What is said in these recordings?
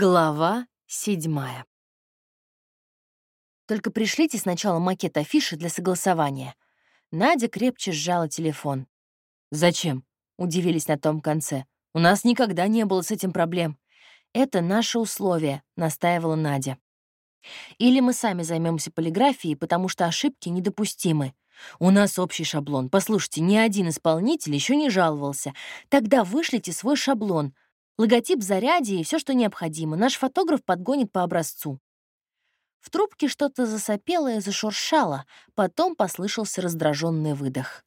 Глава седьмая. Только пришлите сначала макет афиши для согласования. Надя крепче сжала телефон. «Зачем?» — удивились на том конце. «У нас никогда не было с этим проблем». «Это наше условие», — настаивала Надя. «Или мы сами займемся полиграфией, потому что ошибки недопустимы. У нас общий шаблон. Послушайте, ни один исполнитель еще не жаловался. Тогда вышлите свой шаблон. Логотип заряди и все, что необходимо. Наш фотограф подгонит по образцу. В трубке что-то засопело и зашуршало, потом послышался раздраженный выдох.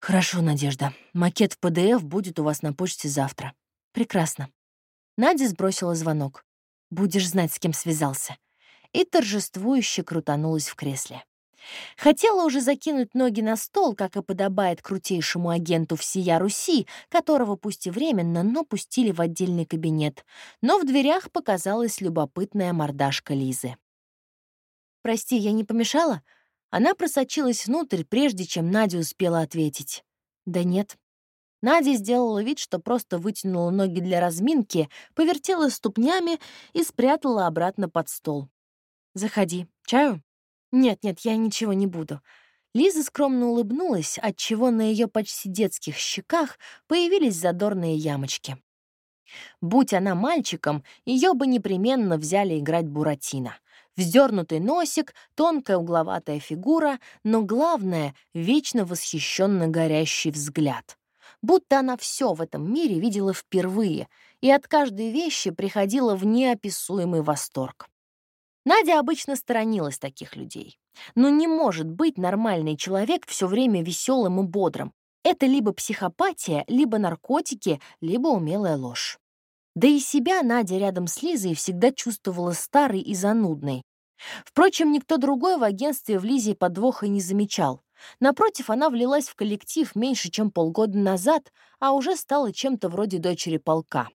«Хорошо, Надежда. Макет в PDF будет у вас на почте завтра. Прекрасно». Надя сбросила звонок. «Будешь знать, с кем связался». И торжествующе крутанулась в кресле. Хотела уже закинуть ноги на стол, как и подобает крутейшему агенту всея Руси, которого пусть и временно, но пустили в отдельный кабинет. Но в дверях показалась любопытная мордашка Лизы. «Прости, я не помешала?» Она просочилась внутрь, прежде чем Надя успела ответить. «Да нет». Надя сделала вид, что просто вытянула ноги для разминки, повертела ступнями и спрятала обратно под стол. «Заходи. Чаю?» «Нет-нет, я ничего не буду». Лиза скромно улыбнулась, отчего на ее почти детских щеках появились задорные ямочки. Будь она мальчиком, ее бы непременно взяли играть Буратино. Вздернутый носик, тонкая угловатая фигура, но главное — вечно восхищенно горящий взгляд. Будто она все в этом мире видела впервые, и от каждой вещи приходила в неописуемый восторг. Надя обычно сторонилась таких людей. Но не может быть нормальный человек все время веселым и бодрым. Это либо психопатия, либо наркотики, либо умелая ложь. Да и себя Надя рядом с Лизой всегда чувствовала старой и занудной. Впрочем, никто другой в агентстве в Лизе подвоха не замечал. Напротив, она влилась в коллектив меньше, чем полгода назад, а уже стала чем-то вроде дочери полка.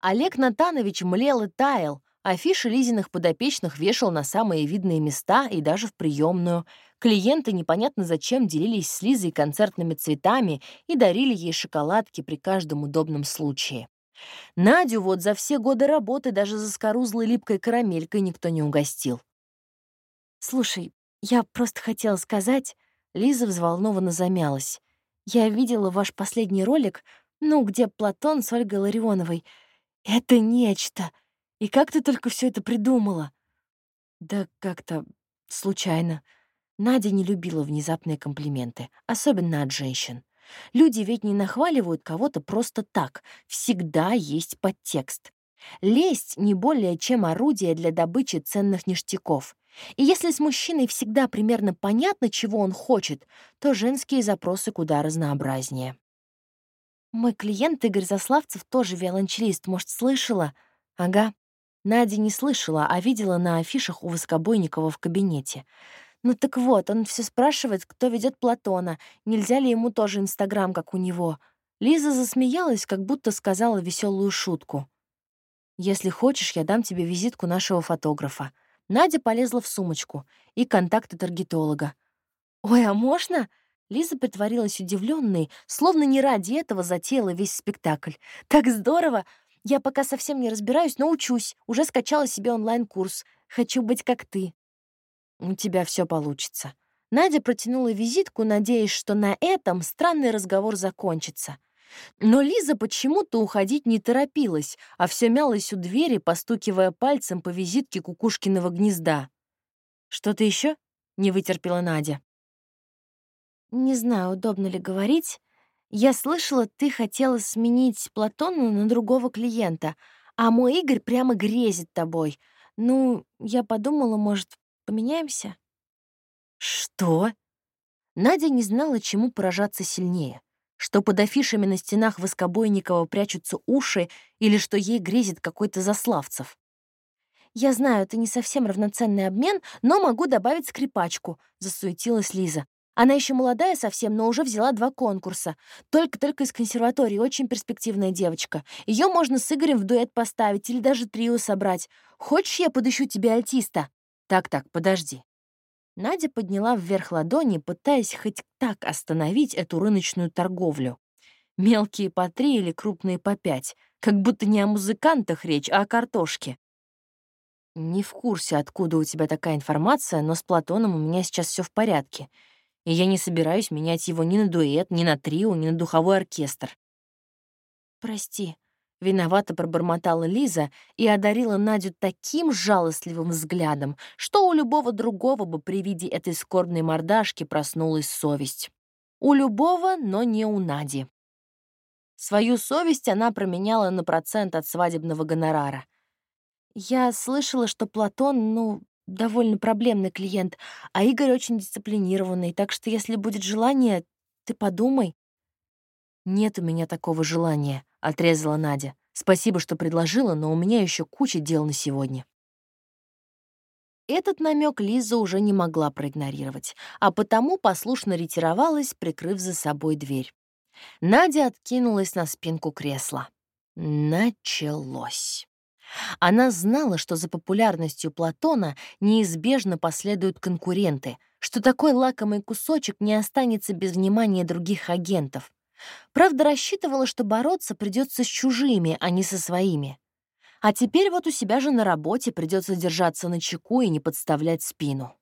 Олег Натанович млел и таял, Афиши Лизиных подопечных вешал на самые видные места и даже в приемную. Клиенты непонятно зачем делились с Лизой концертными цветами и дарили ей шоколадки при каждом удобном случае. Надю вот за все годы работы даже за скорузлой липкой карамелькой никто не угостил. «Слушай, я просто хотела сказать...» Лиза взволнованно замялась. «Я видела ваш последний ролик, ну, где Платон с Ольгой Ларионовой. Это нечто!» И как ты только все это придумала?» «Да как-то случайно». Надя не любила внезапные комплименты, особенно от женщин. Люди ведь не нахваливают кого-то просто так, всегда есть подтекст. Лесть не более чем орудие для добычи ценных ништяков. И если с мужчиной всегда примерно понятно, чего он хочет, то женские запросы куда разнообразнее. Мой клиент Игорь Заславцев тоже виолончелист, может, слышала? Ага, Надя не слышала, а видела на афишах у Воскобойникова в кабинете. Ну так вот, он все спрашивает, кто ведет Платона, нельзя ли ему тоже Инстаграм, как у него. Лиза засмеялась, как будто сказала веселую шутку. «Если хочешь, я дам тебе визитку нашего фотографа». Надя полезла в сумочку и контакты таргетолога. «Ой, а можно?» Лиза притворилась удивленной, словно не ради этого затеяла весь спектакль. «Так здорово! Я пока совсем не разбираюсь, но учусь. Уже скачала себе онлайн-курс. Хочу быть как ты. У тебя все получится. Надя протянула визитку, надеясь, что на этом странный разговор закончится. Но Лиза почему-то уходить не торопилась, а все мялась у двери, постукивая пальцем по визитке кукушкиного гнезда. «Что-то еще? не вытерпела Надя. «Не знаю, удобно ли говорить, я слышала, ты хотела сменить Платона на другого клиента, а мой Игорь прямо грезит тобой. Ну, я подумала, может, поменяемся? Что? Надя не знала, чему поражаться сильнее. Что под афишами на стенах Воскобойникова прячутся уши или что ей грезит какой-то Заславцев. «Я знаю, это не совсем равноценный обмен, но могу добавить скрипачку», — засуетилась Лиза. Она еще молодая совсем, но уже взяла два конкурса. Только-только из консерватории, очень перспективная девочка. Ее можно с Игорем в дуэт поставить или даже трио собрать. Хочешь, я подыщу тебе альтиста? Так-так, подожди. Надя подняла вверх ладони, пытаясь хоть так остановить эту рыночную торговлю. Мелкие по три или крупные по пять. Как будто не о музыкантах речь, а о картошке. Не в курсе, откуда у тебя такая информация, но с Платоном у меня сейчас все в порядке. И я не собираюсь менять его ни на дуэт, ни на трио, ни на духовой оркестр. Прости, Виновато пробормотала Лиза и одарила Надю таким жалостливым взглядом, что у любого другого бы при виде этой скорбной мордашки проснулась совесть. У любого, но не у Нади. Свою совесть она променяла на процент от свадебного гонорара. Я слышала, что Платон, ну, довольно проблемный клиент, а Игорь очень дисциплинированный, так что если будет желание, ты подумай. Нет у меня такого желания, отрезала Надя. Спасибо, что предложила, но у меня еще куча дел на сегодня. Этот намек Лиза уже не могла проигнорировать, а потому послушно ретировалась, прикрыв за собой дверь. Надя откинулась на спинку кресла. Началось. Она знала, что за популярностью Платона неизбежно последуют конкуренты, что такой лакомый кусочек не останется без внимания других агентов, Правда, рассчитывала, что бороться придется с чужими, а не со своими. А теперь вот у себя же на работе придется держаться на чеку и не подставлять спину.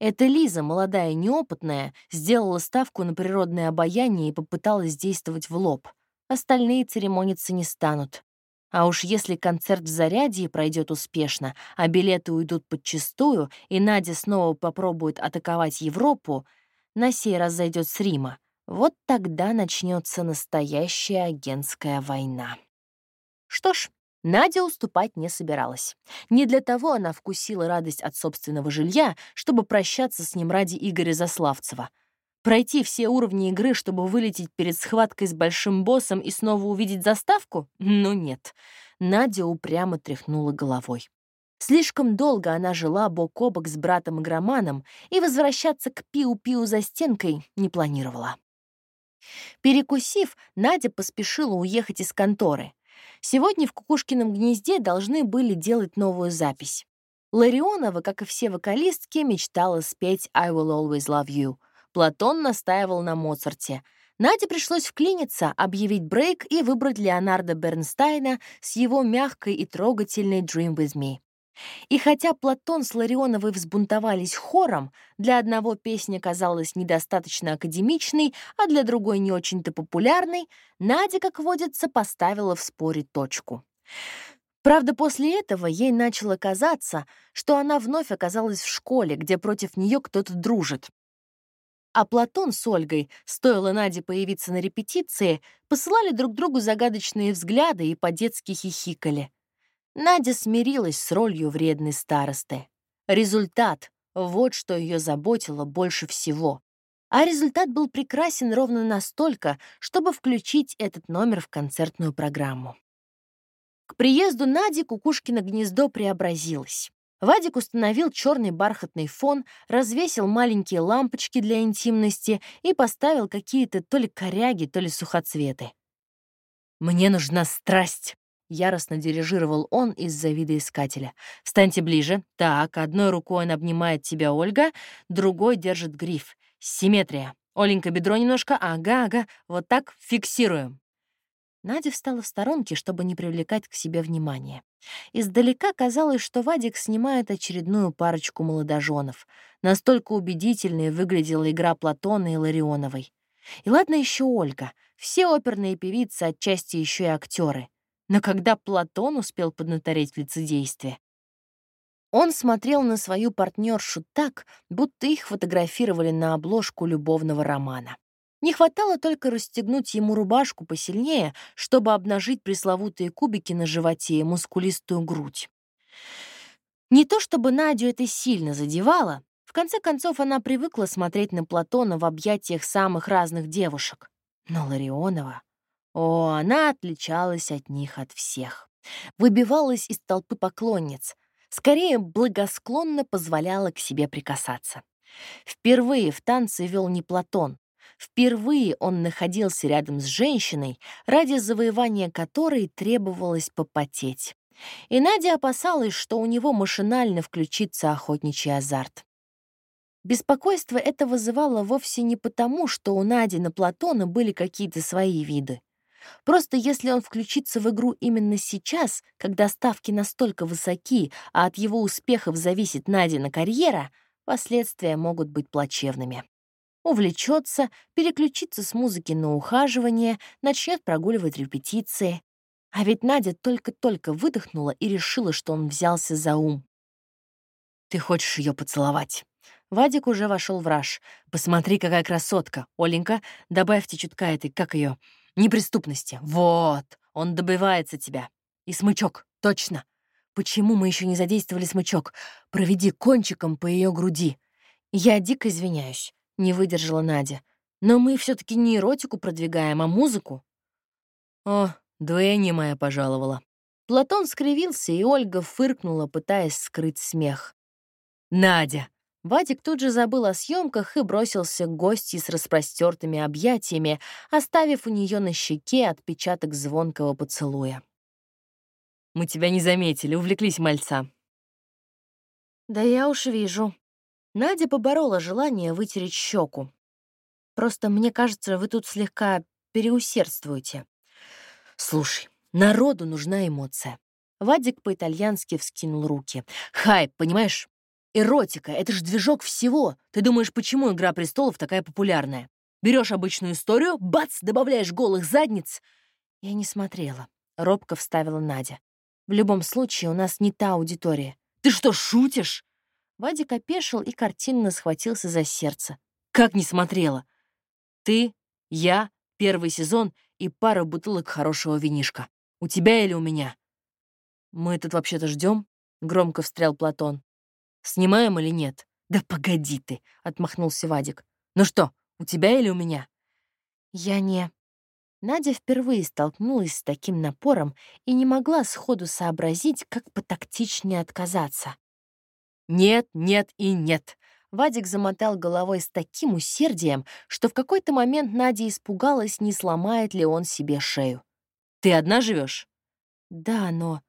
Эта Лиза, молодая и неопытная, сделала ставку на природное обаяние и попыталась действовать в лоб. Остальные церемониться не станут. А уж если концерт в Зарядье пройдет успешно, а билеты уйдут подчистую, и Надя снова попробует атаковать Европу, на сей раз зайдет с Рима, вот тогда начнется настоящая агентская война. Что ж, Надя уступать не собиралась. Не для того она вкусила радость от собственного жилья, чтобы прощаться с ним ради Игоря Заславцева. Пройти все уровни игры, чтобы вылететь перед схваткой с большим боссом и снова увидеть заставку? Ну нет. Надя упрямо тряхнула головой. Слишком долго она жила бок о бок с братом-игроманом и возвращаться к пиу-пиу за стенкой не планировала. Перекусив, Надя поспешила уехать из конторы. Сегодня в Кукушкином гнезде должны были делать новую запись. Ларионова, как и все вокалистки, мечтала спеть «I will always love you». Платон настаивал на Моцарте. Наде пришлось вклиниться, объявить брейк и выбрать Леонардо Бернстайна с его мягкой и трогательной «Dream with me». И хотя Платон с Ларионовой взбунтовались хором, для одного песня казалась недостаточно академичной, а для другой не очень-то популярной, Надя, как водится, поставила в споре точку. Правда, после этого ей начало казаться, что она вновь оказалась в школе, где против нее кто-то дружит. А Платон с Ольгой, стоило Наде появиться на репетиции, посылали друг другу загадочные взгляды и по-детски хихикали. Надя смирилась с ролью вредной старосты. Результат — вот что ее заботило больше всего. А результат был прекрасен ровно настолько, чтобы включить этот номер в концертную программу. К приезду Нади Кукушкино гнездо преобразилось. Вадик установил черный бархатный фон, развесил маленькие лампочки для интимности и поставил какие-то то ли коряги, то ли сухоцветы. «Мне нужна страсть», Яростно дирижировал он из-за видоискателя. «Встаньте ближе. Так, одной рукой он обнимает тебя, Ольга, другой держит гриф. Симметрия. Оленька, бедро немножко. Ага, ага. Вот так фиксируем». Надя встала в сторонке, чтобы не привлекать к себе внимания. Издалека казалось, что Вадик снимает очередную парочку молодоженов. Настолько убедительной выглядела игра Платона и Ларионовой. И ладно еще Ольга. Все оперные певицы, отчасти еще и актеры. Но когда Платон успел поднатореть в лицедействе? Он смотрел на свою партнершу так, будто их фотографировали на обложку любовного романа. Не хватало только расстегнуть ему рубашку посильнее, чтобы обнажить пресловутые кубики на животе и мускулистую грудь. Не то чтобы Надю это сильно задевало, в конце концов она привыкла смотреть на Платона в объятиях самых разных девушек. Но Ларионова... О, она отличалась от них от всех. Выбивалась из толпы поклонниц, скорее благосклонно позволяла к себе прикасаться. Впервые в танце вел не Платон. Впервые он находился рядом с женщиной, ради завоевания которой требовалось попотеть. И Надя опасалась, что у него машинально включится охотничий азарт. Беспокойство это вызывало вовсе не потому, что у Нади на Платона были какие-то свои виды. Просто если он включится в игру именно сейчас, когда ставки настолько высоки, а от его успехов зависит Надина карьера, последствия могут быть плачевными. Увлечется, переключится с музыки на ухаживание, начнет прогуливать репетиции. А ведь Надя только-только выдохнула и решила, что он взялся за ум. «Ты хочешь ее поцеловать?» Вадик уже вошел в раж. «Посмотри, какая красотка! Оленька, добавьте чутка этой, как ее, неприступности. Вот, он добивается тебя. И смычок, точно. Почему мы еще не задействовали смычок? Проведи кончиком по ее груди. Я дико извиняюсь, не выдержала Надя. Но мы все таки не эротику продвигаем, а музыку. О, Дуэни моя пожаловала. Платон скривился, и Ольга фыркнула, пытаясь скрыть смех. «Надя!» Вадик тут же забыл о съемках и бросился к гости с распростертыми объятиями, оставив у нее на щеке отпечаток звонкого поцелуя. «Мы тебя не заметили, увлеклись мальца». «Да я уж вижу». Надя поборола желание вытереть щеку. «Просто мне кажется, вы тут слегка переусердствуете». «Слушай, народу нужна эмоция». Вадик по-итальянски вскинул руки. «Хайп, понимаешь? Эротика — это же движок всего. Ты думаешь, почему «Игра престолов» такая популярная? Берешь обычную историю, бац, добавляешь голых задниц. Я не смотрела. Робко вставила Надя. В любом случае, у нас не та аудитория. Ты что, шутишь? Вадик опешил и картинно схватился за сердце. Как не смотрела? Ты, я, первый сезон и пара бутылок хорошего винишка. У тебя или у меня? Мы тут вообще-то ждем? громко встрял Платон. Снимаем или нет? Да погоди ты, отмахнулся Вадик. Ну что, у тебя или у меня? Я не. Надя впервые столкнулась с таким напором и не могла сходу сообразить, как потактичнее отказаться. «Нет, нет и нет!» Вадик замотал головой с таким усердием, что в какой-то момент Надя испугалась, не сломает ли он себе шею. «Ты одна живешь? «Да, но...»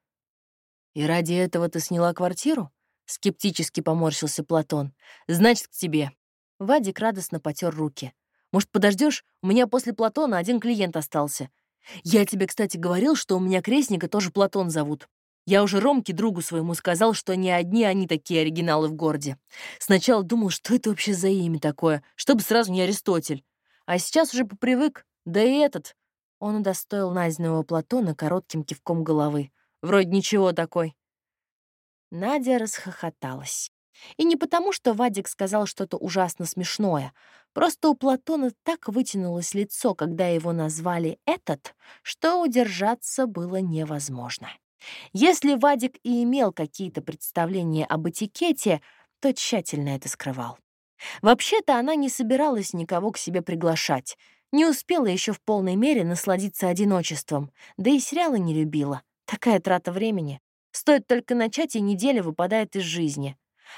«И ради этого ты сняла квартиру?» Скептически поморщился Платон. «Значит, к тебе». Вадик радостно потер руки. «Может, подождешь? У меня после Платона один клиент остался. Я тебе, кстати, говорил, что у меня крестника тоже Платон зовут. Я уже Ромке, другу своему, сказал, что не одни они такие оригиналы в городе. Сначала думал, что это вообще за имя такое, чтобы сразу не Аристотель. А сейчас уже попривык. Да и этот. Он удостоил Назиного Платона коротким кивком головы. Вроде ничего такой. Надя расхохоталась. И не потому, что Вадик сказал что-то ужасно смешное. Просто у Платона так вытянулось лицо, когда его назвали «этот», что удержаться было невозможно. Если Вадик и имел какие-то представления об этикете, то тщательно это скрывал. Вообще-то она не собиралась никого к себе приглашать, не успела еще в полной мере насладиться одиночеством, да и сериалы не любила. Такая трата времени. Стоит только начать, и неделя выпадает из жизни.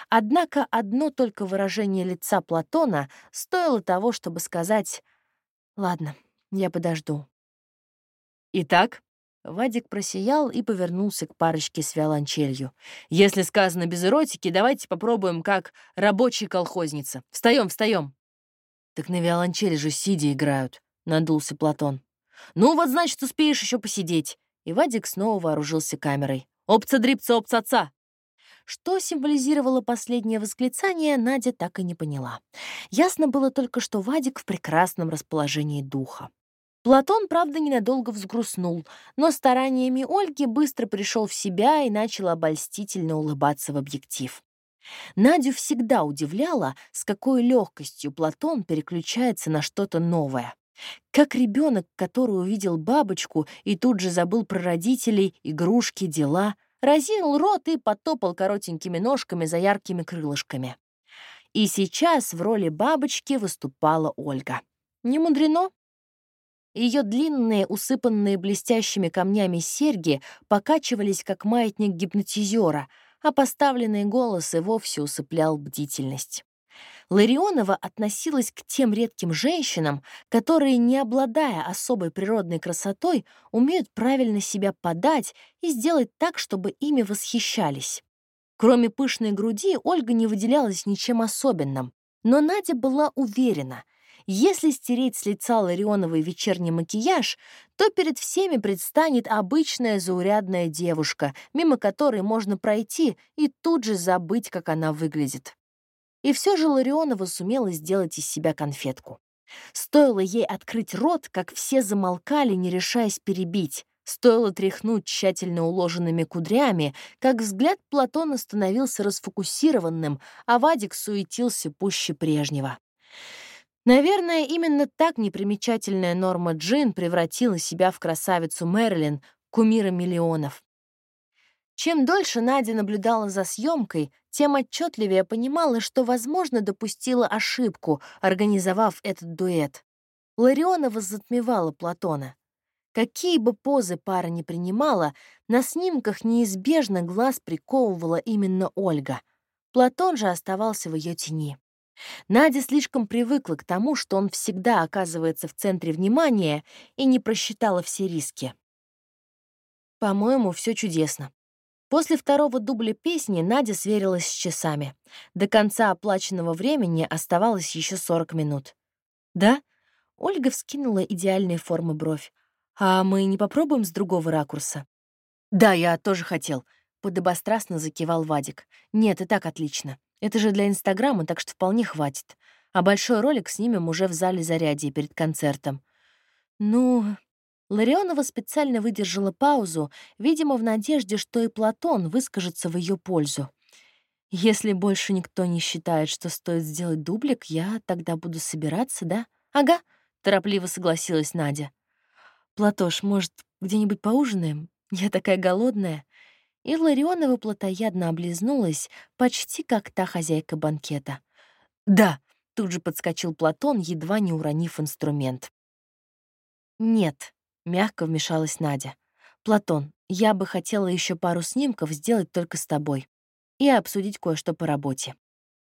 Однако одно только выражение лица Платона стоило того, чтобы сказать «Ладно, я подожду». Итак, Вадик просиял и повернулся к парочке с виолончелью. «Если сказано без эротики, давайте попробуем как рабочая колхозница. Встаем, встаем. «Так на виолончели же сидя играют», — надулся Платон. «Ну вот, значит, успеешь еще посидеть». И Вадик снова вооружился камерой. «Опца-дрипца, опца-отца!» Что символизировало последнее восклицание, Надя так и не поняла. Ясно было только, что Вадик в прекрасном расположении духа. Платон, правда, ненадолго взгрустнул, но стараниями Ольги быстро пришел в себя и начал обольстительно улыбаться в объектив. Надю всегда удивляло, с какой легкостью Платон переключается на что-то новое. Как ребенок, который увидел бабочку и тут же забыл про родителей, игрушки, дела, разинул рот и потопал коротенькими ножками за яркими крылышками. И сейчас в роли бабочки выступала Ольга. Не мудрено. Ее длинные, усыпанные блестящими камнями серьги покачивались, как маятник гипнотизера, а поставленный голос и вовсе усыплял бдительность. Ларионова относилась к тем редким женщинам, которые, не обладая особой природной красотой, умеют правильно себя подать и сделать так, чтобы ими восхищались. Кроме пышной груди, Ольга не выделялась ничем особенным. Но Надя была уверена, Если стереть с лица Ларионовой вечерний макияж, то перед всеми предстанет обычная заурядная девушка, мимо которой можно пройти и тут же забыть, как она выглядит. И все же Ларионова сумела сделать из себя конфетку. Стоило ей открыть рот, как все замолкали, не решаясь перебить. Стоило тряхнуть тщательно уложенными кудрями, как взгляд Платона становился расфокусированным, а Вадик суетился пуще прежнего. Наверное, именно так непримечательная Норма Джин превратила себя в красавицу Мерлин, кумира миллионов. Чем дольше Надя наблюдала за съемкой, тем отчетливее понимала, что, возможно, допустила ошибку, организовав этот дуэт. Ларионова затмевала Платона. Какие бы позы пара ни принимала, на снимках неизбежно глаз приковывала именно Ольга. Платон же оставался в ее тени. Надя слишком привыкла к тому, что он всегда оказывается в центре внимания и не просчитала все риски. По-моему, все чудесно. После второго дубля песни Надя сверилась с часами. До конца оплаченного времени оставалось еще 40 минут. «Да?» — Ольга вскинула идеальные формы бровь. «А мы не попробуем с другого ракурса?» «Да, я тоже хотел», — подобострастно закивал Вадик. «Нет, и так отлично. Это же для Инстаграма, так что вполне хватит. А большой ролик снимем уже в зале зарядья перед концертом». «Ну...» Ларионова специально выдержала паузу, видимо, в надежде, что и Платон выскажется в ее пользу. «Если больше никто не считает, что стоит сделать дублик, я тогда буду собираться, да?» «Ага», — торопливо согласилась Надя. «Платош, может, где-нибудь поужинаем? Я такая голодная». И Ларионова плотоядно облизнулась, почти как та хозяйка банкета. «Да», — тут же подскочил Платон, едва не уронив инструмент. «Нет», — мягко вмешалась Надя. «Платон, я бы хотела еще пару снимков сделать только с тобой и обсудить кое-что по работе».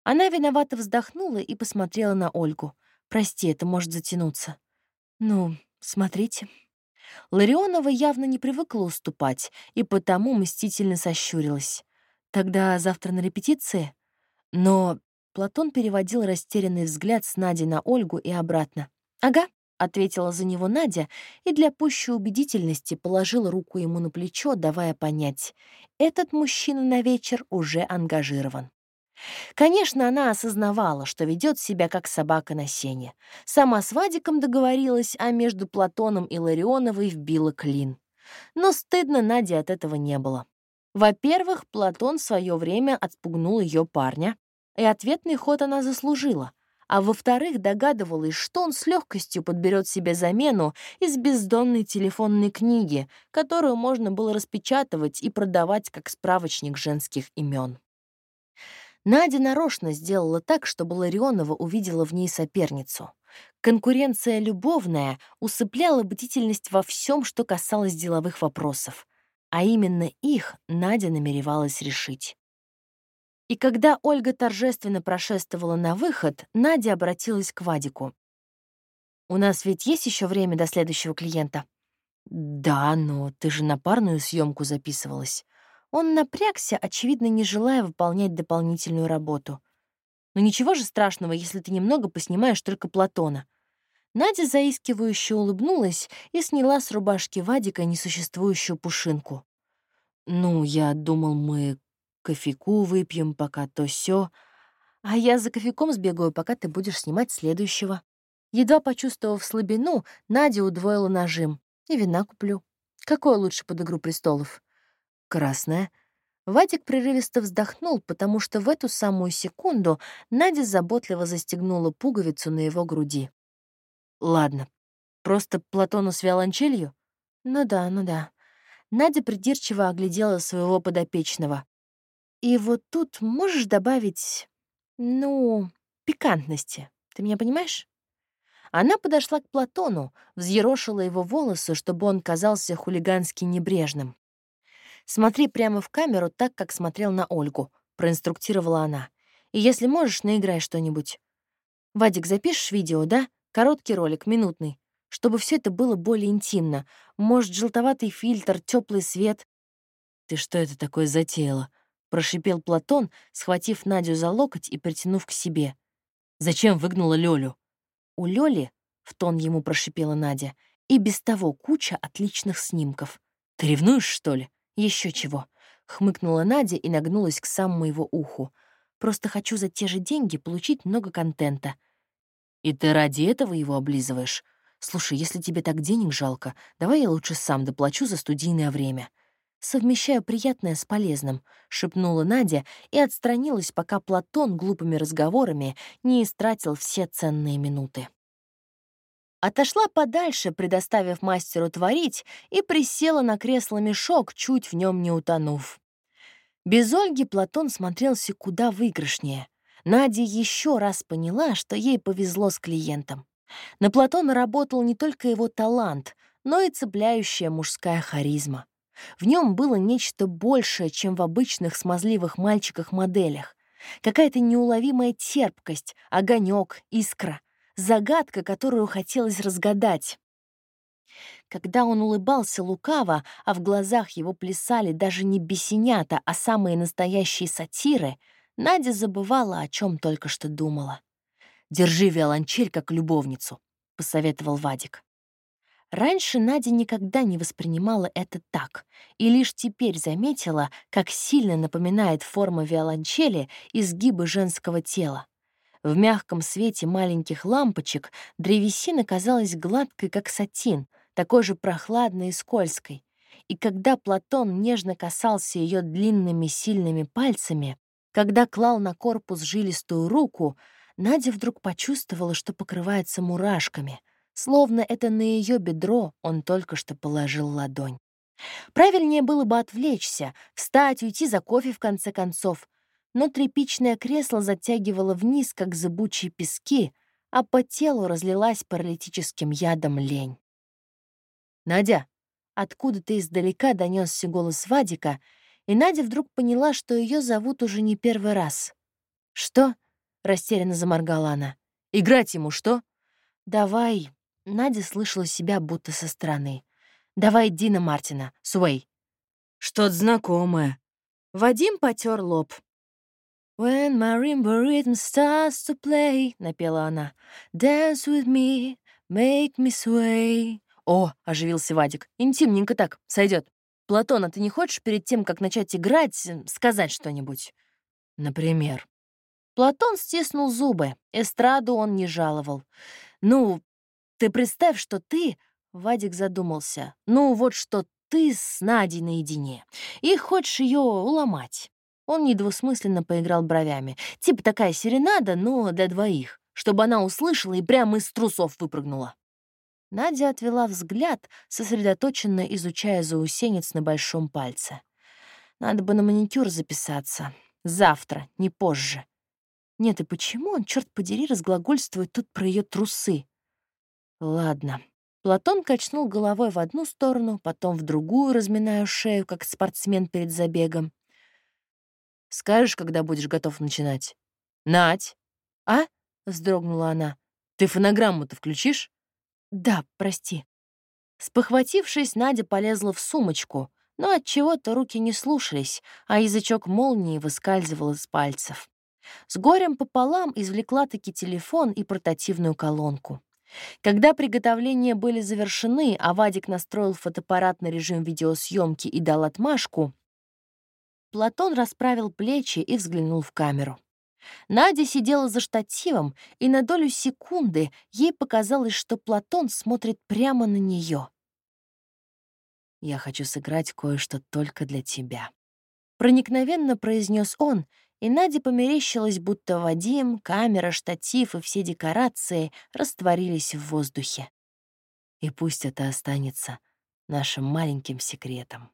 Она виновато вздохнула и посмотрела на Ольгу. «Прости, это может затянуться». «Ну, смотрите». Ларионова явно не привыкла уступать и потому мстительно сощурилась. «Тогда завтра на репетиции?» Но Платон переводил растерянный взгляд с Нади на Ольгу и обратно. «Ага», — ответила за него Надя и для пущей убедительности положила руку ему на плечо, давая понять, этот мужчина на вечер уже ангажирован. Конечно, она осознавала, что ведет себя как собака на сене. Сама с Вадиком договорилась, а между Платоном и Ларионовой вбила клин. Но стыдно Наде от этого не было. Во-первых, Платон в свое время отпугнул ее парня, и ответный ход она заслужила. А во-вторых, догадывалась, что он с легкостью подберет себе замену из бездонной телефонной книги, которую можно было распечатывать и продавать как справочник женских имен. Надя нарочно сделала так, чтобы Ларионова увидела в ней соперницу. Конкуренция любовная усыпляла бдительность во всем, что касалось деловых вопросов. А именно их Надя намеревалась решить. И когда Ольга торжественно прошествовала на выход, Надя обратилась к Вадику. «У нас ведь есть еще время до следующего клиента?» «Да, но ты же на парную съемку записывалась». Он напрягся, очевидно, не желая выполнять дополнительную работу. Но ничего же страшного, если ты немного поснимаешь только Платона. Надя заискивающе улыбнулась и сняла с рубашки Вадика несуществующую пушинку. «Ну, я думал, мы кофейку выпьем, пока то сё. А я за кофейком сбегаю, пока ты будешь снимать следующего». Едва почувствовав слабину, Надя удвоила нажим. «И вина куплю. Какое лучше под «Игру престолов»?» Красная. Вадик прерывисто вздохнул, потому что в эту самую секунду Надя заботливо застегнула пуговицу на его груди. «Ладно, просто Платону с виолончелью?» «Ну да, ну да». Надя придирчиво оглядела своего подопечного. «И вот тут можешь добавить, ну, пикантности. Ты меня понимаешь?» Она подошла к Платону, взъерошила его волосы, чтобы он казался хулигански небрежным. «Смотри прямо в камеру так, как смотрел на Ольгу», — проинструктировала она. «И если можешь, наиграй что-нибудь. Вадик, запишешь видео, да? Короткий ролик, минутный. Чтобы все это было более интимно. Может, желтоватый фильтр, теплый свет». «Ты что это такое затеяла?» — прошипел Платон, схватив Надю за локоть и притянув к себе. «Зачем выгнала Лёлю?» у Лёли, — в тон ему прошипела Надя, — и без того куча отличных снимков. Ты ревнуешь, что ли? Еще чего. Хмыкнула Надя и нагнулась к самому его уху. Просто хочу за те же деньги получить много контента. И ты ради этого его облизываешь? Слушай, если тебе так денег жалко, давай я лучше сам доплачу за студийное время. «Совмещаю приятное с полезным», — шепнула Надя и отстранилась, пока Платон глупыми разговорами не истратил все ценные минуты. Отошла подальше, предоставив мастеру творить, и присела на кресло-мешок, чуть в нем не утонув. Без Ольги Платон смотрелся куда выигрышнее. Надя еще раз поняла, что ей повезло с клиентом. На Платона работал не только его талант, но и цепляющая мужская харизма. В нем было нечто большее, чем в обычных смазливых мальчиках-моделях. Какая-то неуловимая терпкость, огонек, искра, загадка, которую хотелось разгадать. Когда он улыбался лукаво, а в глазах его плясали даже не бесенята, а самые настоящие сатиры, Надя забывала, о чем только что думала. «Держи виолончель как любовницу», — посоветовал Вадик. Раньше Надя никогда не воспринимала это так, и лишь теперь заметила, как сильно напоминает форма виолончели изгибы женского тела. В мягком свете маленьких лампочек древесина казалась гладкой, как сатин, такой же прохладной и скользкой. И когда Платон нежно касался ее длинными сильными пальцами, когда клал на корпус жилистую руку, Надя вдруг почувствовала, что покрывается мурашками — словно это на ее бедро он только что положил ладонь. Правильнее было бы отвлечься, встать, уйти за кофе в конце концов, но тряпичное кресло затягивало вниз, как зыбучие пески, а по телу разлилась паралитическим ядом лень. «Надя!» Откуда-то издалека донесся голос Вадика, и Надя вдруг поняла, что ее зовут уже не первый раз. «Что?» — растерянно заморгала она. «Играть ему что?» «Давай, Надя слышала себя будто со стороны. «Давай Дина Мартина, Суэй». «Что-то знакомое». Вадим потер лоб. «When marimba rhythm starts to play», — напела она, «Dance with me, make me sway». «О!» — оживился Вадик. «Интимненько так, сойдет. Платон, а ты не хочешь перед тем, как начать играть, сказать что-нибудь?» «Например?» Платон стиснул зубы. Эстраду он не жаловал. «Ну, ты представь, что ты...» — Вадик задумался. «Ну, вот что ты с Надей наедине, и хочешь ее уломать». Он недвусмысленно поиграл бровями. Типа такая серенада, но для двоих, чтобы она услышала и прямо из трусов выпрыгнула. Надя отвела взгляд, сосредоточенно изучая заусенец на большом пальце. Надо бы на маникюр записаться. Завтра, не позже. Нет, и почему он, черт подери, разглагольствует тут про ее трусы? Ладно. Платон качнул головой в одну сторону, потом в другую, разминая шею, как спортсмен перед забегом. «Скажешь, когда будешь готов начинать?» «Надь!» «А?» — вздрогнула она. «Ты фонограмму-то включишь?» «Да, прости». Спохватившись, Надя полезла в сумочку, но от чего то руки не слушались, а язычок молнии выскальзывал из пальцев. С горем пополам извлекла таки телефон и портативную колонку. Когда приготовления были завершены, а Вадик настроил фотоаппарат на режим видеосъемки и дал отмашку, Платон расправил плечи и взглянул в камеру. Надя сидела за штативом, и на долю секунды ей показалось, что Платон смотрит прямо на нее. «Я хочу сыграть кое-что только для тебя», — проникновенно произнес он и Наде померещилось, будто Вадим, камера, штатив и все декорации растворились в воздухе. И пусть это останется нашим маленьким секретом.